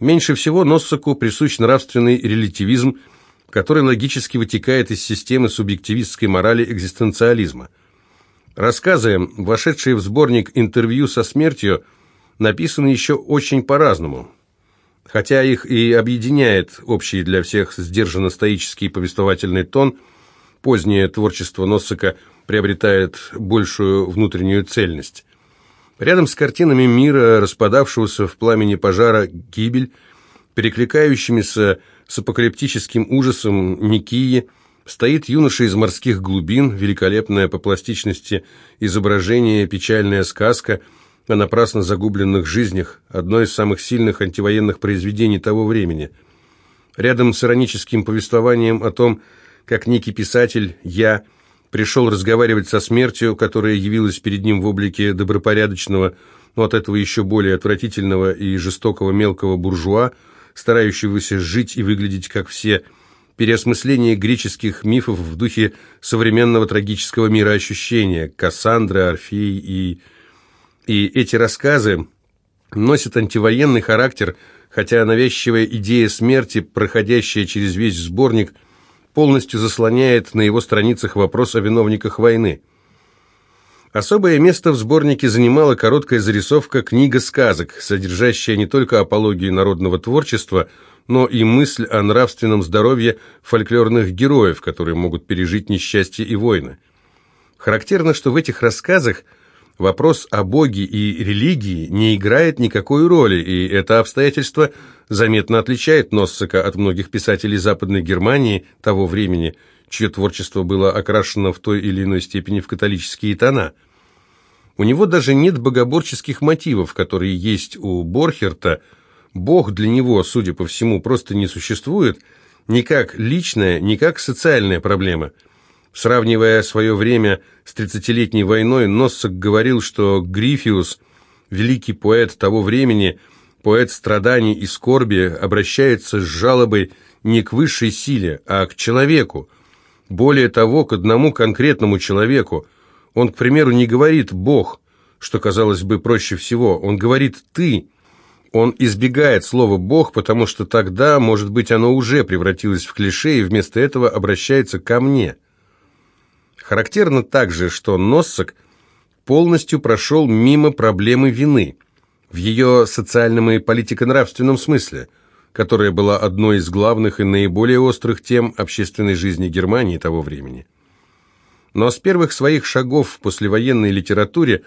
Меньше всего Носсаку присущ нравственный релятивизм, который логически вытекает из системы субъективистской морали экзистенциализма. Рассказы, вошедшие в сборник «Интервью со смертью», написаны еще очень по-разному. Хотя их и объединяет общий для всех сдержанно-стоический повествовательный тон, позднее творчество Носсака приобретает большую внутреннюю цельность. Рядом с картинами мира, распадавшегося в пламени пожара гибель, перекликающимися с апокалиптическим ужасом Никии, стоит юноша из морских глубин, великолепное по пластичности изображение, печальная сказка о напрасно загубленных жизнях, одно из самых сильных антивоенных произведений того времени. Рядом с ироническим повествованием о том, как некий писатель, я, пришел разговаривать со смертью, которая явилась перед ним в облике добропорядочного, но от этого еще более отвратительного и жестокого мелкого буржуа, старающегося жить и выглядеть как все, переосмысление греческих мифов в духе современного трагического мира ощущения, Кассандра, Орфей и... И эти рассказы носят антивоенный характер, хотя навязчивая идея смерти, проходящая через весь сборник – полностью заслоняет на его страницах вопрос о виновниках войны. Особое место в сборнике занимала короткая зарисовка «Книга сказок», содержащая не только апологию народного творчества, но и мысль о нравственном здоровье фольклорных героев, которые могут пережить несчастье и войны. Характерно, что в этих рассказах вопрос о Боге и религии не играет никакой роли, и это обстоятельство – заметно отличает Носсека от многих писателей Западной Германии того времени, чье творчество было окрашено в той или иной степени в католические тона. У него даже нет богоборческих мотивов, которые есть у Борхерта. Бог для него, судя по всему, просто не существует ни как личная, ни как социальная проблема. Сравнивая свое время с тридцатилетней войной, Носсек говорил, что Грифиус, великий поэт того времени – Поэт страданий и скорби обращается с жалобой не к высшей силе, а к человеку. Более того, к одному конкретному человеку. Он, к примеру, не говорит «Бог», что, казалось бы, проще всего. Он говорит «ты». Он избегает слова «бог», потому что тогда, может быть, оно уже превратилось в клише, и вместо этого обращается ко мне. Характерно также, что Носсак полностью прошел мимо проблемы вины в ее социальном и политико-нравственном смысле, которая была одной из главных и наиболее острых тем общественной жизни Германии того времени. Но с первых своих шагов в послевоенной литературе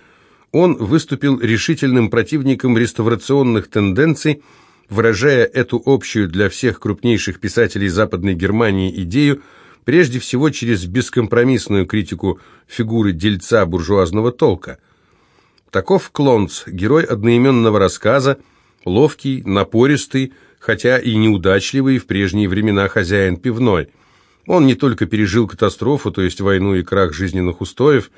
он выступил решительным противником реставрационных тенденций, выражая эту общую для всех крупнейших писателей Западной Германии идею прежде всего через бескомпромиссную критику фигуры дельца буржуазного толка – Таков Клонц, герой одноименного рассказа, ловкий, напористый, хотя и неудачливый в прежние времена хозяин пивной. Он не только пережил катастрофу, то есть войну и крах жизненных устоев,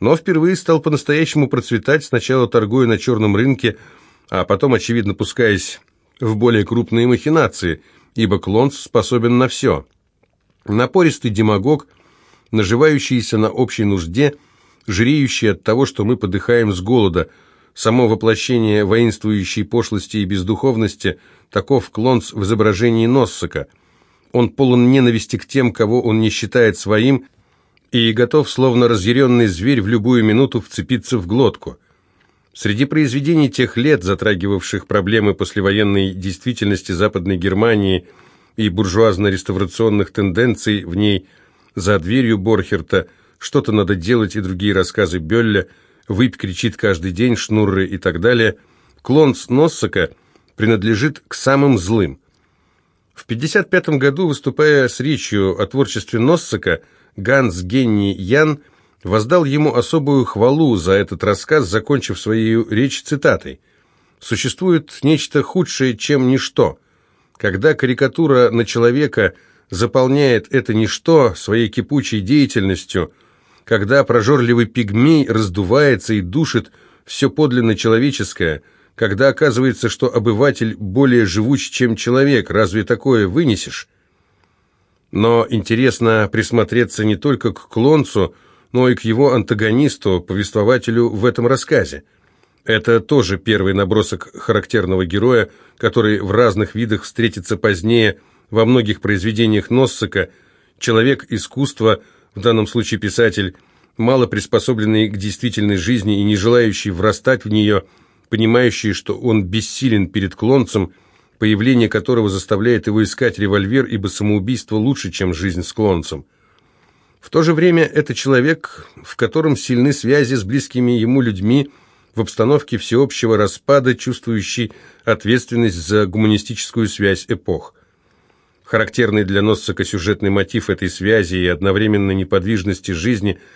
но впервые стал по-настоящему процветать, сначала торгуя на черном рынке, а потом, очевидно, пускаясь в более крупные махинации, ибо Клонц способен на все. Напористый демагог, наживающийся на общей нужде – жиреющий от того, что мы подыхаем с голода. Само воплощение воинствующей пошлости и бездуховности – таков Клонс в изображении Носсака. Он полон ненависти к тем, кого он не считает своим, и готов, словно разъяренный зверь, в любую минуту вцепиться в глотку. Среди произведений тех лет, затрагивавших проблемы послевоенной действительности Западной Германии и буржуазно-реставрационных тенденций в ней, за дверью Борхерта – что-то надо делать и другие рассказы Бёлля, «Выпь кричит каждый день», «Шнурры» и так далее. Клон с Носсака принадлежит к самым злым. В 1955 году, выступая с речью о творчестве Носсака, Ганс Генни Ян воздал ему особую хвалу за этот рассказ, закончив свою речь цитатой. «Существует нечто худшее, чем ничто. Когда карикатура на человека заполняет это ничто своей кипучей деятельностью – когда прожорливый пигмей раздувается и душит все подлинно человеческое, когда оказывается, что обыватель более живуч, чем человек, разве такое вынесешь? Но интересно присмотреться не только к Клонцу, но и к его антагонисту, повествователю в этом рассказе. Это тоже первый набросок характерного героя, который в разных видах встретится позднее во многих произведениях Носсека, человек искусства, в данном случае писатель, мало приспособленный к действительной жизни и не желающий врастать в нее, понимающий, что он бессилен перед клонцем, появление которого заставляет его искать револьвер, ибо самоубийство лучше, чем жизнь с клонцем. В то же время это человек, в котором сильны связи с близкими ему людьми, в обстановке всеобщего распада, чувствующий ответственность за гуманистическую связь эпох. Характерный для Носсака сюжетный мотив этой связи и одновременно неподвижности жизни –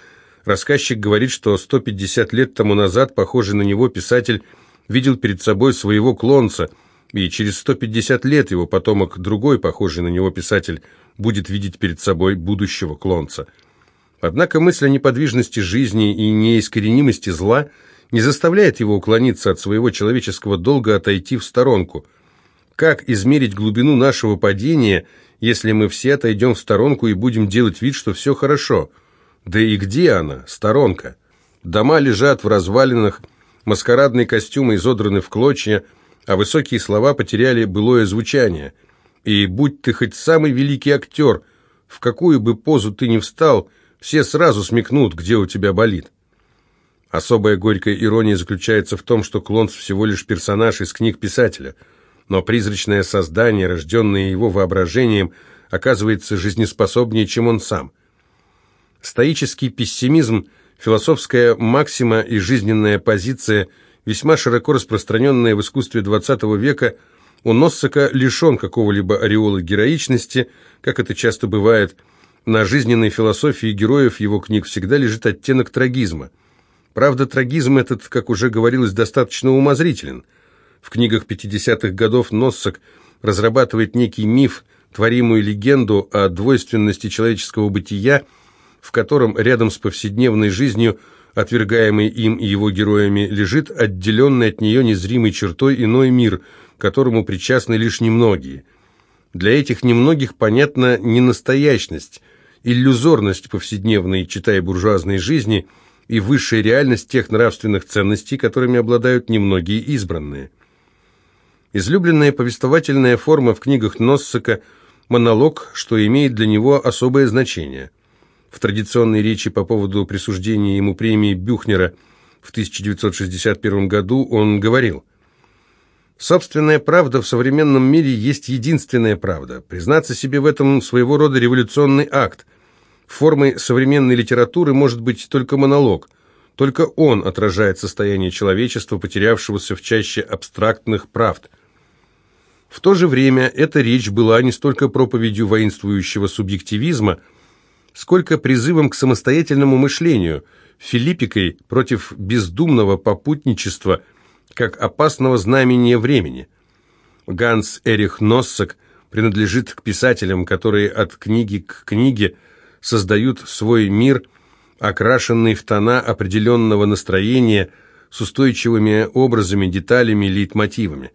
Рассказчик говорит, что 150 лет тому назад, похожий на него писатель, видел перед собой своего клонца, и через 150 лет его потомок, другой, похожий на него писатель, будет видеть перед собой будущего клонца. Однако мысль о неподвижности жизни и неискоренимости зла не заставляет его уклониться от своего человеческого долга отойти в сторонку. Как измерить глубину нашего падения, если мы все отойдем в сторонку и будем делать вид, что все хорошо – да и где она, сторонка? Дома лежат в развалинах, маскарадные костюмы изодраны в клочья, а высокие слова потеряли былое звучание. И будь ты хоть самый великий актер, в какую бы позу ты ни встал, все сразу смекнут, где у тебя болит. Особая горькая ирония заключается в том, что Клонс всего лишь персонаж из книг писателя, но призрачное создание, рожденное его воображением, оказывается жизнеспособнее, чем он сам. Стоический пессимизм, философская максима и жизненная позиция, весьма широко распространенная в искусстве XX века, у Носсака лишен какого-либо ореола героичности, как это часто бывает. На жизненной философии героев его книг всегда лежит оттенок трагизма. Правда, трагизм этот, как уже говорилось, достаточно умозрителен. В книгах 50-х годов Носсак разрабатывает некий миф, творимую легенду о двойственности человеческого бытия – в котором рядом с повседневной жизнью, отвергаемой им и его героями, лежит отделенный от нее незримой чертой иной мир, которому причастны лишь немногие. Для этих немногих понятна ненастоящность, иллюзорность повседневной, читая буржуазной жизни, и высшая реальность тех нравственных ценностей, которыми обладают немногие избранные. Излюбленная повествовательная форма в книгах Носсека – монолог, что имеет для него особое значение – в традиционной речи по поводу присуждения ему премии Бюхнера в 1961 году он говорил, «Собственная правда в современном мире есть единственная правда. Признаться себе в этом своего рода революционный акт. Формой современной литературы может быть только монолог. Только он отражает состояние человечества, потерявшегося в чаще абстрактных правд». В то же время эта речь была не столько проповедью воинствующего субъективизма, сколько призывом к самостоятельному мышлению, филиппикой против бездумного попутничества, как опасного знамения времени. Ганс Эрих Носсак принадлежит к писателям, которые от книги к книге создают свой мир, окрашенный в тона определенного настроения, с устойчивыми образами, деталями, лейтмотивами.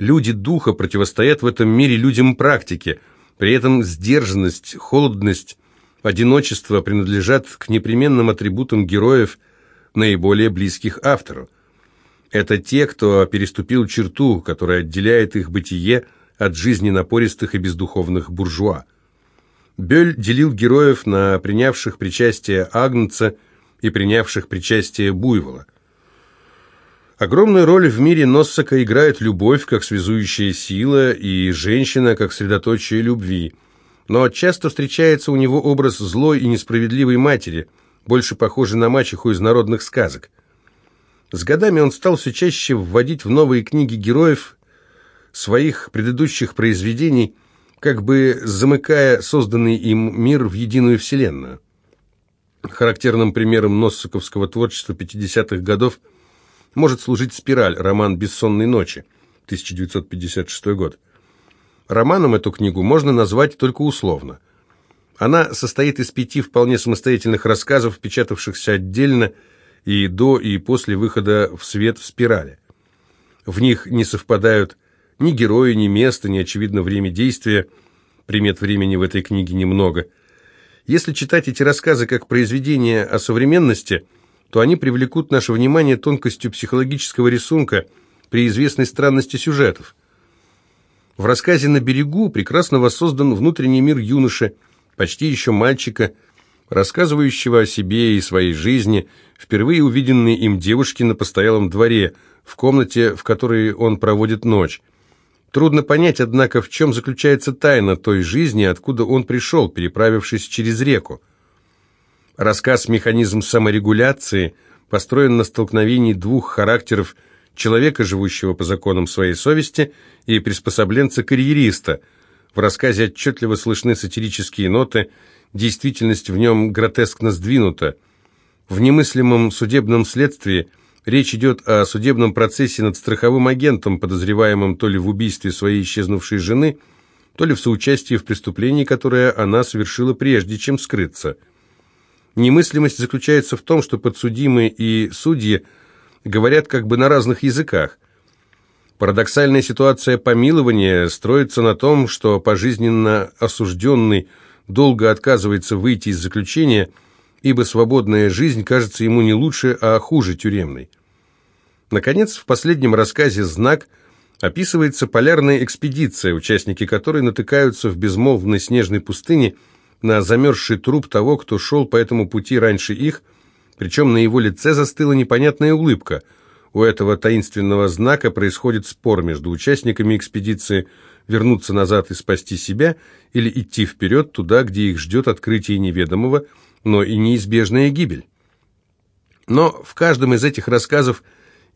Люди духа противостоят в этом мире людям практики, при этом сдержанность, холодность одиночество принадлежат к непременным атрибутам героев, наиболее близких автору. Это те, кто переступил черту, которая отделяет их бытие от жизни напористых и бездуховных буржуа. Бёль делил героев на принявших причастие Агнца и принявших причастие Буйвола. Огромную роль в мире Носсака играет любовь как связующая сила и женщина как средоточие любви – но часто встречается у него образ злой и несправедливой матери, больше похожий на мачеху из народных сказок. С годами он стал все чаще вводить в новые книги героев своих предыдущих произведений, как бы замыкая созданный им мир в единую вселенную. Характерным примером носсаковского творчества 50-х годов может служить «Спираль», роман «Бессонной ночи», 1956 год. Романом эту книгу можно назвать только условно. Она состоит из пяти вполне самостоятельных рассказов, печатавшихся отдельно и до, и после выхода в свет в спирали. В них не совпадают ни герои, ни место, ни, очевидно, время действия. Примет времени в этой книге немного. Если читать эти рассказы как произведения о современности, то они привлекут наше внимание тонкостью психологического рисунка при известной странности сюжетов. В рассказе «На берегу» прекрасно воссоздан внутренний мир юноши, почти еще мальчика, рассказывающего о себе и своей жизни, впервые увиденной им девушки на постоялом дворе, в комнате, в которой он проводит ночь. Трудно понять, однако, в чем заключается тайна той жизни, откуда он пришел, переправившись через реку. Рассказ «Механизм саморегуляции» построен на столкновении двух характеров человека, живущего по законам своей совести, и приспособленца-карьериста. В рассказе отчетливо слышны сатирические ноты, действительность в нем гротескно сдвинута. В немыслимом судебном следствии – Речь идет о судебном процессе над страховым агентом, подозреваемым то ли в убийстве своей исчезнувшей жены, то ли в соучастии в преступлении, которое она совершила прежде, чем скрыться. Немыслимость заключается в том, что подсудимые и судьи говорят как бы на разных языках. Парадоксальная ситуация помилования строится на том, что пожизненно осужденный долго отказывается выйти из заключения – ибо свободная жизнь кажется ему не лучше, а хуже тюремной. Наконец, в последнем рассказе «Знак» описывается полярная экспедиция, участники которой натыкаются в безмолвной снежной пустыне на замерзший труп того, кто шел по этому пути раньше их, причем на его лице застыла непонятная улыбка. У этого таинственного знака происходит спор между участниками экспедиции вернуться назад и спасти себя или идти вперед туда, где их ждет открытие неведомого – но и неизбежная гибель. Но в каждом из этих рассказов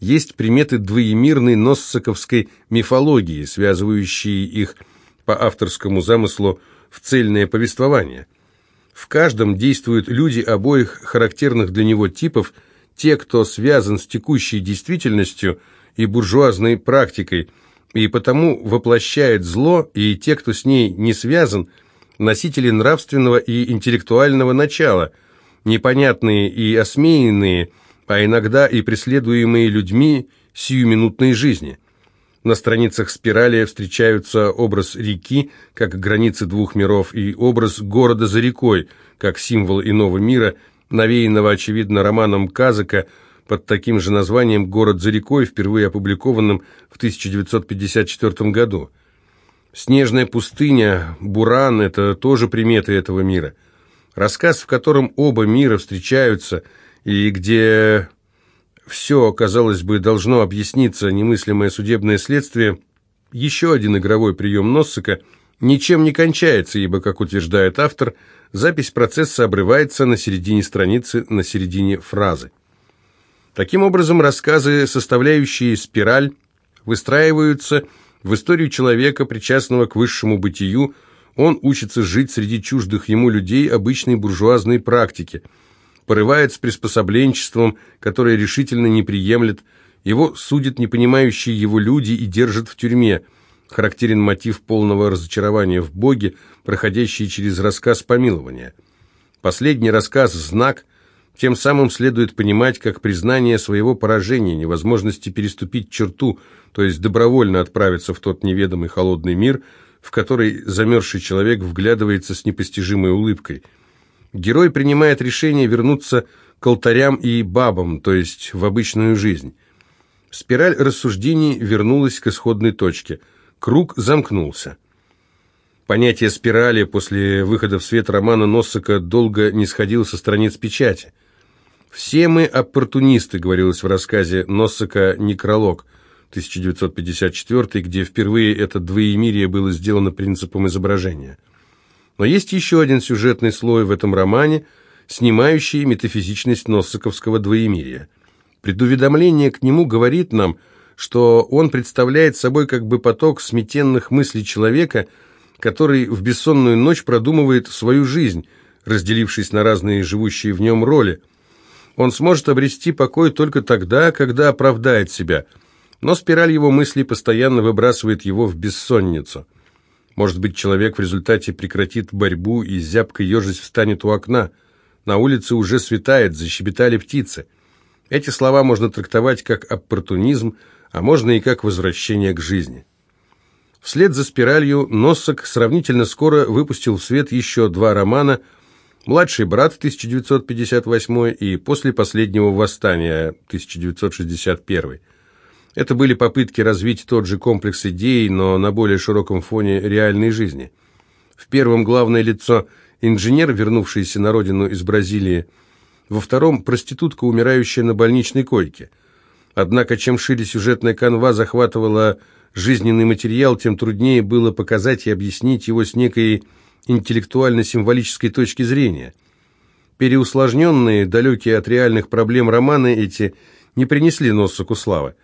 есть приметы двоемирной носсаковской мифологии, связывающие их по авторскому замыслу в цельное повествование. В каждом действуют люди обоих характерных для него типов, те, кто связан с текущей действительностью и буржуазной практикой, и потому воплощает зло, и те, кто с ней не связан – носители нравственного и интеллектуального начала, непонятные и осмеянные, а иногда и преследуемые людьми сиюминутной жизни. На страницах спирали встречаются образ реки, как границы двух миров, и образ города за рекой, как символ иного мира, навеянного, очевидно, романом Казака под таким же названием «Город за рекой», впервые опубликованным в 1954 году. Снежная пустыня, Буран – это тоже приметы этого мира. Рассказ, в котором оба мира встречаются, и где все, казалось бы, должно объясниться, немыслимое судебное следствие, еще один игровой прием Носсика, ничем не кончается, ибо, как утверждает автор, запись процесса обрывается на середине страницы, на середине фразы. Таким образом, рассказы, составляющие спираль, выстраиваются – в историю человека, причастного к высшему бытию, он учится жить среди чуждых ему людей обычной буржуазной практики, порывает с приспособленчеством, которое решительно не приемлет, его судят непонимающие его люди и держат в тюрьме. Характерен мотив полного разочарования в Боге, проходящий через рассказ помилования. Последний рассказ «Знак» тем самым следует понимать как признание своего поражения, невозможности переступить черту – то есть добровольно отправиться в тот неведомый холодный мир, в который замерзший человек вглядывается с непостижимой улыбкой. Герой принимает решение вернуться к алтарям и бабам, то есть в обычную жизнь. Спираль рассуждений вернулась к исходной точке. Круг замкнулся. Понятие спирали после выхода в свет романа Носака долго не сходило со страниц печати. «Все мы оппортунисты», — говорилось в рассказе Носака «Некролог», 1954, где впервые это двоемирие было сделано принципом изображения. Но есть еще один сюжетный слой в этом романе, снимающий метафизичность Носаковского двоемирия. Предуведомление к нему говорит нам, что он представляет собой как бы поток сметенных мыслей человека, который в бессонную ночь продумывает свою жизнь, разделившись на разные живущие в нем роли. Он сможет обрести покой только тогда, когда оправдает себя – но спираль его мыслей постоянно выбрасывает его в бессонницу. Может быть, человек в результате прекратит борьбу и зябко ежись встанет у окна. На улице уже светает, защебетали птицы. Эти слова можно трактовать как оппортунизм, а можно и как возвращение к жизни. Вслед за спиралью Носсак сравнительно скоро выпустил в свет еще два романа, Младший брат 1958 и после последнего восстания 1961. Это были попытки развить тот же комплекс идей, но на более широком фоне реальной жизни. В первом главное лицо – инженер, вернувшийся на родину из Бразилии, во втором – проститутка, умирающая на больничной койке. Однако, чем шире сюжетная канва захватывала жизненный материал, тем труднее было показать и объяснить его с некой интеллектуально-символической точки зрения. Переусложненные, далекие от реальных проблем романы эти не принесли Носсаку славы.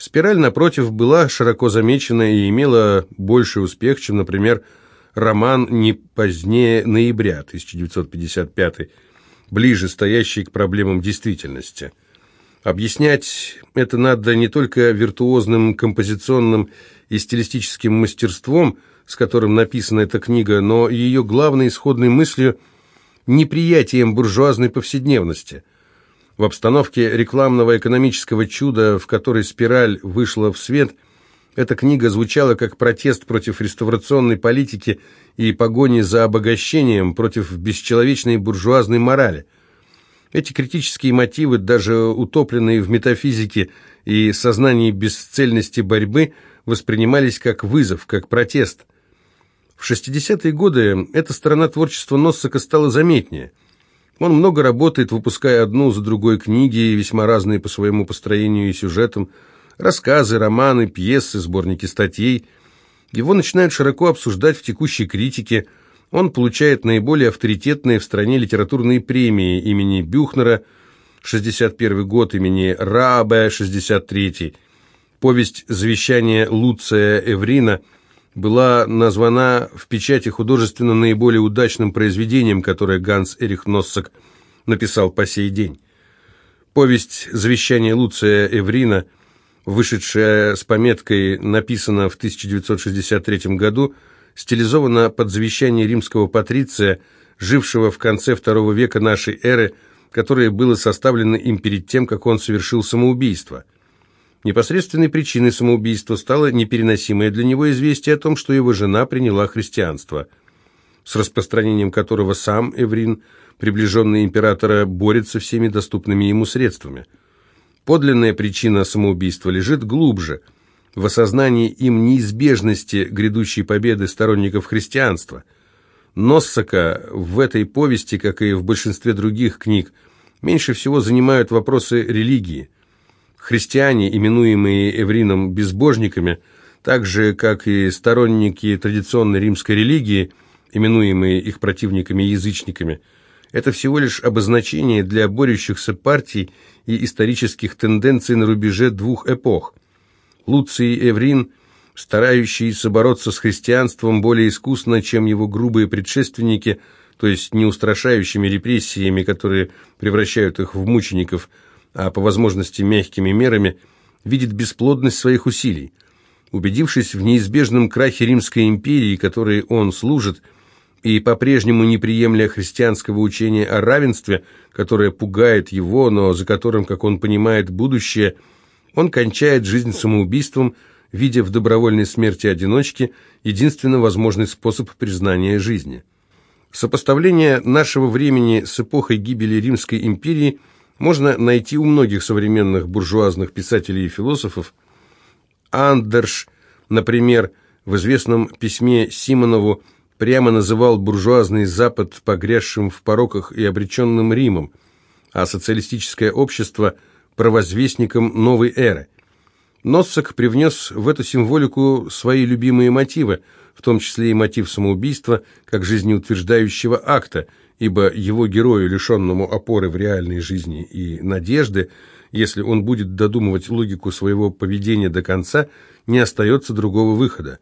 «Спираль», напротив, была широко замечена и имела больший успех, чем, например, роман «Не позднее ноября» 1955, ближе стоящий к проблемам действительности. Объяснять это надо не только виртуозным композиционным и стилистическим мастерством – с которым написана эта книга, но ее главной исходной мыслью – неприятием буржуазной повседневности. В обстановке рекламного экономического чуда, в которой «Спираль» вышла в свет, эта книга звучала как протест против реставрационной политики и погони за обогащением, против бесчеловечной буржуазной морали. Эти критические мотивы, даже утопленные в метафизике и сознании бесцельности борьбы, воспринимались как вызов, как протест. В 60-е годы эта сторона творчества Носсака стала заметнее. Он много работает, выпуская одну за другой книги, весьма разные по своему построению и сюжетам, рассказы, романы, пьесы, сборники статей. Его начинают широко обсуждать в текущей критике. Он получает наиболее авторитетные в стране литературные премии имени Бюхнера, 61 год, имени Рабе, 63 повесть «Завещание Луция Эврина» была названа в печати художественно наиболее удачным произведением, которое Ганс Эрих Носсак написал по сей день. Повесть «Завещание Луция Эврина», вышедшая с пометкой «Написана в 1963 году», стилизована под завещание римского патриция, жившего в конце II века нашей эры, которое было составлено им перед тем, как он совершил самоубийство – Непосредственной причиной самоубийства стало непереносимое для него известие о том, что его жена приняла христианство, с распространением которого сам Эврин, приближенный императора, борется всеми доступными ему средствами. Подлинная причина самоубийства лежит глубже, в осознании им неизбежности грядущей победы сторонников христианства. Носсака в этой повести, как и в большинстве других книг, меньше всего занимают вопросы религии – Христиане, именуемые Эврином безбожниками, так же, как и сторонники традиционной римской религии, именуемые их противниками язычниками, это всего лишь обозначение для борющихся партий и исторических тенденций на рубеже двух эпох. Луций Эврин, старающийся бороться с христианством более искусно, чем его грубые предшественники, то есть не устрашающими репрессиями, которые превращают их в мучеников – а по возможности мягкими мерами, видит бесплодность своих усилий. Убедившись в неизбежном крахе Римской империи, которой он служит, и по-прежнему не приемля христианского учения о равенстве, которое пугает его, но за которым, как он понимает, будущее, он кончает жизнь самоубийством, видя в добровольной смерти одиночки единственно возможный способ признания жизни. Сопоставление нашего времени с эпохой гибели Римской империи – можно найти у многих современных буржуазных писателей и философов. Андерш, например, в известном письме Симонову прямо называл буржуазный Запад погрязшим в пороках и обреченным Римом, а социалистическое общество – провозвестником новой эры. Носсак привнес в эту символику свои любимые мотивы, в том числе и мотив самоубийства, как жизнеутверждающего акта – ибо его герою, лишенному опоры в реальной жизни и надежды, если он будет додумывать логику своего поведения до конца, не остается другого выхода.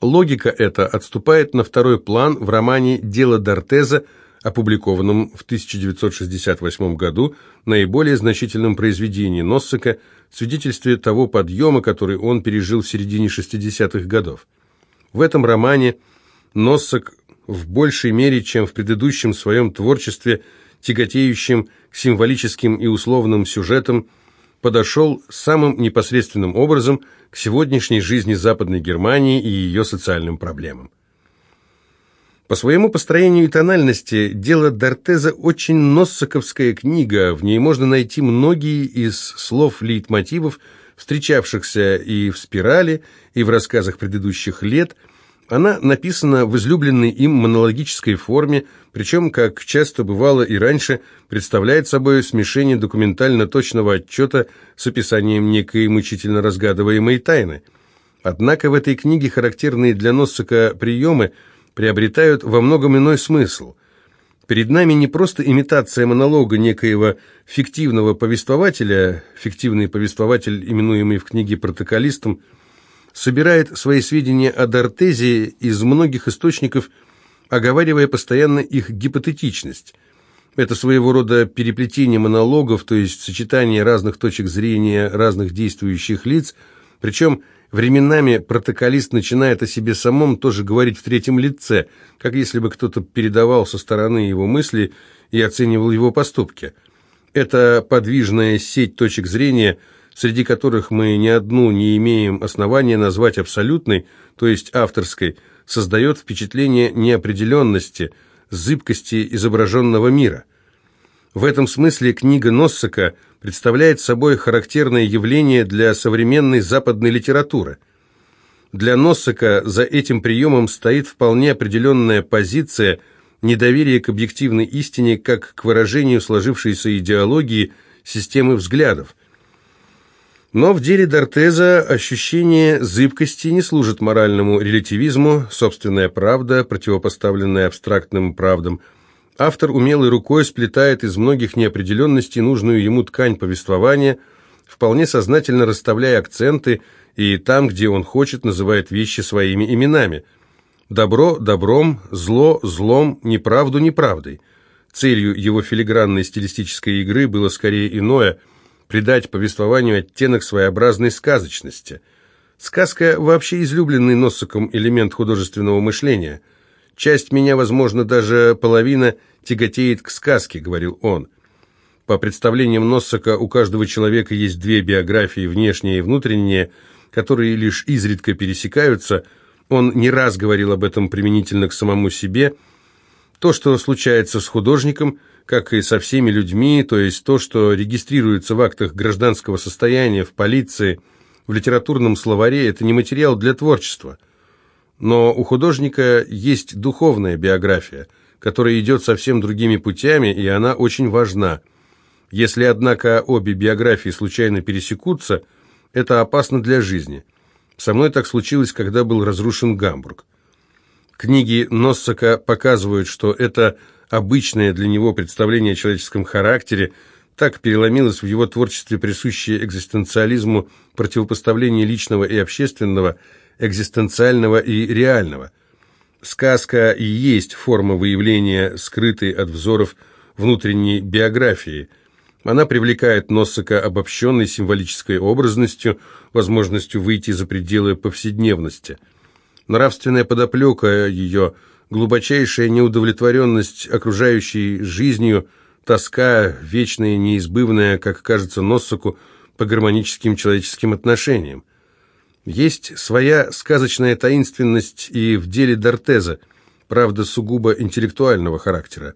Логика эта отступает на второй план в романе «Дело Дортеза», опубликованном в 1968 году, наиболее значительном произведении Носсека, свидетельстве того подъема, который он пережил в середине 60-х годов. В этом романе Носсек в большей мере, чем в предыдущем своем творчестве, тяготеющем к символическим и условным сюжетам, подошел самым непосредственным образом к сегодняшней жизни Западной Германии и ее социальным проблемам. По своему построению и тональности дело Дортеза очень носсаковская книга, в ней можно найти многие из слов лейтмотивов, встречавшихся и в «Спирали», и в рассказах предыдущих лет. Она написана в излюбленной им монологической форме, причем, как часто бывало и раньше, представляет собой смешение документально-точного отчета с описанием некой мучительно разгадываемой тайны. Однако в этой книге характерные для Носсака приемы приобретают во многом иной смысл. Перед нами не просто имитация монолога некоего фиктивного повествователя, фиктивный повествователь, именуемый в книге протоколистом, собирает свои сведения о Дортезе из многих источников, оговаривая постоянно их гипотетичность. Это своего рода переплетение монологов, то есть сочетание разных точек зрения разных действующих лиц, причем временами протоколист начинает о себе самом тоже говорить в третьем лице, как если бы кто-то передавал со стороны его мысли и оценивал его поступки. Эта подвижная сеть точек зрения – среди которых мы ни одну не имеем основания назвать абсолютной, то есть авторской, создает впечатление неопределенности, зыбкости изображенного мира. В этом смысле книга Носсака представляет собой характерное явление для современной западной литературы. Для Носсака за этим приемом стоит вполне определенная позиция недоверия к объективной истине как к выражению сложившейся идеологии системы взглядов – но в деле Дортеза ощущение зыбкости не служит моральному релятивизму, собственная правда, противопоставленная абстрактным правдам. Автор умелой рукой сплетает из многих неопределенностей нужную ему ткань повествования, вполне сознательно расставляя акценты, и там, где он хочет, называет вещи своими именами. Добро – добром, зло – злом, неправду – неправдой. Целью его филигранной стилистической игры было скорее иное – придать повествованию оттенок своеобразной сказочности. Сказка – вообще излюбленный Носоком элемент художественного мышления. «Часть меня, возможно, даже половина, тяготеет к сказке», – говорил он. По представлениям Носсака, у каждого человека есть две биографии, внешняя и внутренняя, которые лишь изредка пересекаются. Он не раз говорил об этом применительно к самому себе. То, что случается с художником – как и со всеми людьми, то есть то, что регистрируется в актах гражданского состояния, в полиции, в литературном словаре, это не материал для творчества. Но у художника есть духовная биография, которая идет совсем другими путями, и она очень важна. Если, однако, обе биографии случайно пересекутся, это опасно для жизни. Со мной так случилось, когда был разрушен Гамбург. Книги Носсака показывают, что это обычное для него представление о человеческом характере, так переломилось в его творчестве присущее экзистенциализму противопоставление личного и общественного, экзистенциального и реального. Сказка и есть форма выявления, скрытой от взоров внутренней биографии. Она привлекает Носака обобщенной символической образностью, возможностью выйти за пределы повседневности. Нравственная подоплека ее – глубочайшая неудовлетворенность окружающей жизнью, тоска, вечная, неизбывная, как кажется Носсаку, по гармоническим человеческим отношениям. Есть своя сказочная таинственность и в деле Дортеза, правда, сугубо интеллектуального характера.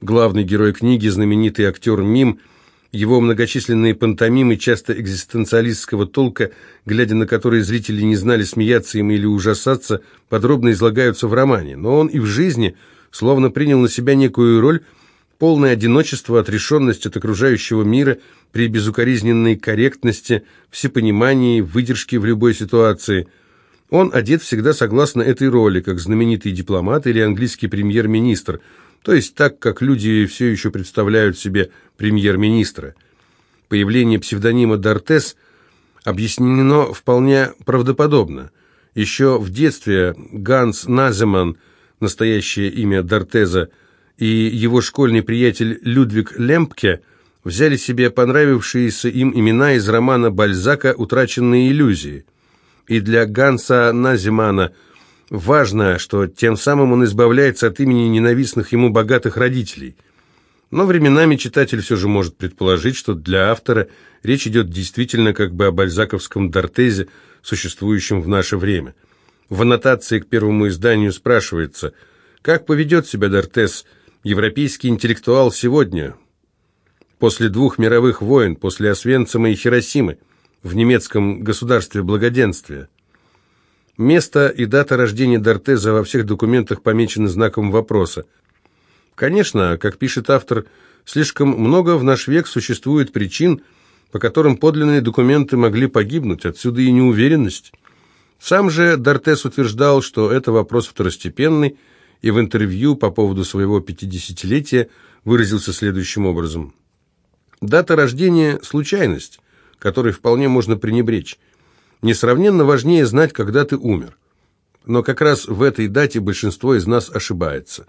Главный герой книги, знаменитый актер Мим – его многочисленные пантомимы, часто экзистенциалистского толка, глядя на которые зрители не знали, смеяться им или ужасаться, подробно излагаются в романе. Но он и в жизни словно принял на себя некую роль, полное одиночество, отрешенность от окружающего мира при безукоризненной корректности, всепонимании, выдержке в любой ситуации. Он одет всегда согласно этой роли, как знаменитый дипломат или английский премьер-министр – то есть так, как люди все еще представляют себе премьер-министра. Появление псевдонима Дортес объяснено вполне правдоподобно. Еще в детстве Ганс Наземан, настоящее имя Дортеза, и его школьный приятель Людвиг Лемпке взяли себе понравившиеся им имена из романа Бальзака «Утраченные иллюзии». И для Ганса Наземана – Важно, что тем самым он избавляется от имени ненавистных ему богатых родителей. Но временами читатель все же может предположить, что для автора речь идет действительно как бы о бальзаковском Дортезе, существующем в наше время. В аннотации к первому изданию спрашивается, Как поведет себя Дортес, европейский интеллектуал сегодня, после двух мировых войн, после Освенцима и Хиросимы, в немецком государстве благоденствия? Место и дата рождения Дортеза во всех документах помечены знаком вопроса. Конечно, как пишет автор, слишком много в наш век существует причин, по которым подлинные документы могли погибнуть, отсюда и неуверенность. Сам же Дортес утверждал, что это вопрос второстепенный, и в интервью по поводу своего 50-летия выразился следующим образом. «Дата рождения – случайность, которой вполне можно пренебречь. Несравненно важнее знать, когда ты умер. Но как раз в этой дате большинство из нас ошибается.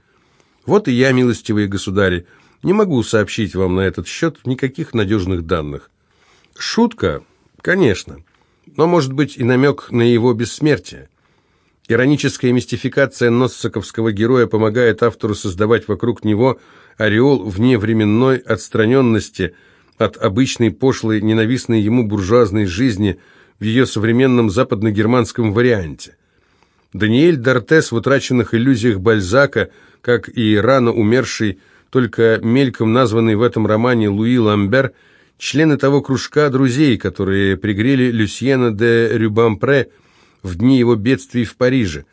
Вот и я, милостивые государи, не могу сообщить вам на этот счет никаких надежных данных. Шутка, конечно, но может быть и намек на его бессмертие. Ироническая мистификация носсаковского героя помогает автору создавать вокруг него ореол вневременной отстраненности от обычной пошлой, ненавистной ему буржуазной жизни – в ее современном западно-германском варианте. Даниэль Дортес в утраченных иллюзиях Бальзака, как и рано умерший, только мельком названный в этом романе Луи Ламбер, члены того кружка друзей, которые пригрели Люсьена де Рюбампре в дни его бедствий в Париже.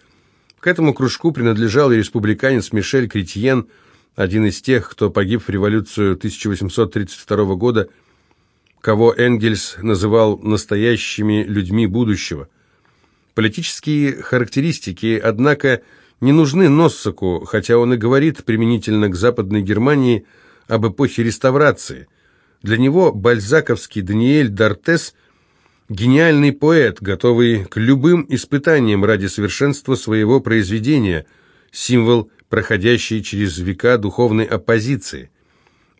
К этому кружку принадлежал и республиканец Мишель Кретьен, один из тех, кто погиб в революцию 1832 года – кого Энгельс называл настоящими людьми будущего. Политические характеристики, однако, не нужны Носсаку, хотя он и говорит применительно к Западной Германии об эпохе реставрации. Для него бальзаковский Даниэль Дортес – гениальный поэт, готовый к любым испытаниям ради совершенства своего произведения, символ, проходящий через века духовной оппозиции.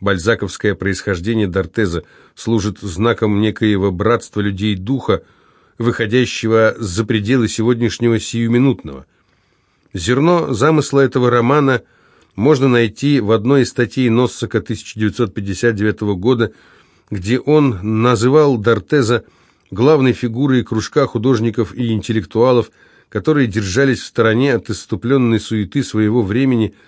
Бальзаковское происхождение Дортеза служит знаком некоего братства людей духа, выходящего за пределы сегодняшнего сиюминутного. Зерно замысла этого романа можно найти в одной из статей Носсака 1959 года, где он называл Дортеза главной фигурой кружка художников и интеллектуалов, которые держались в стороне от иступленной суеты своего времени –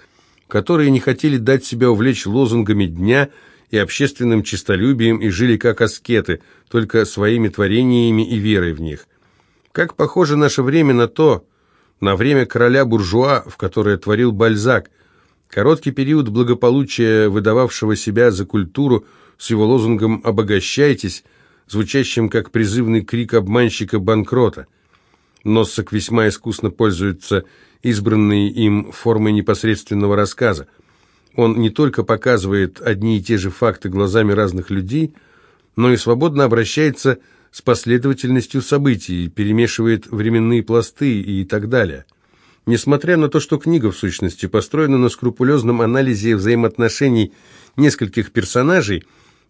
которые не хотели дать себя увлечь лозунгами дня и общественным честолюбием и жили как аскеты, только своими творениями и верой в них. Как похоже наше время на то, на время короля-буржуа, в которое творил Бальзак, короткий период благополучия, выдававшего себя за культуру, с его лозунгом «обогащайтесь», звучащим как призывный крик обманщика-банкрота. Носсак весьма искусно пользуется избранной им формой непосредственного рассказа. Он не только показывает одни и те же факты глазами разных людей, но и свободно обращается с последовательностью событий, перемешивает временные пласты и так далее. Несмотря на то, что книга, в сущности, построена на скрупулезном анализе взаимоотношений нескольких персонажей,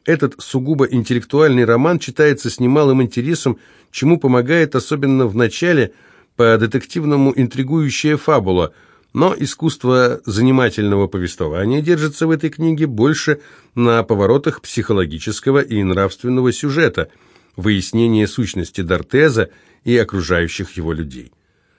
этот сугубо интеллектуальный роман читается с немалым интересом, чему помогает особенно в начале – по-детективному интригующая фабула, но искусство занимательного повествования держится в этой книге больше на поворотах психологического и нравственного сюжета, выяснения сущности Дортеза и окружающих его людей.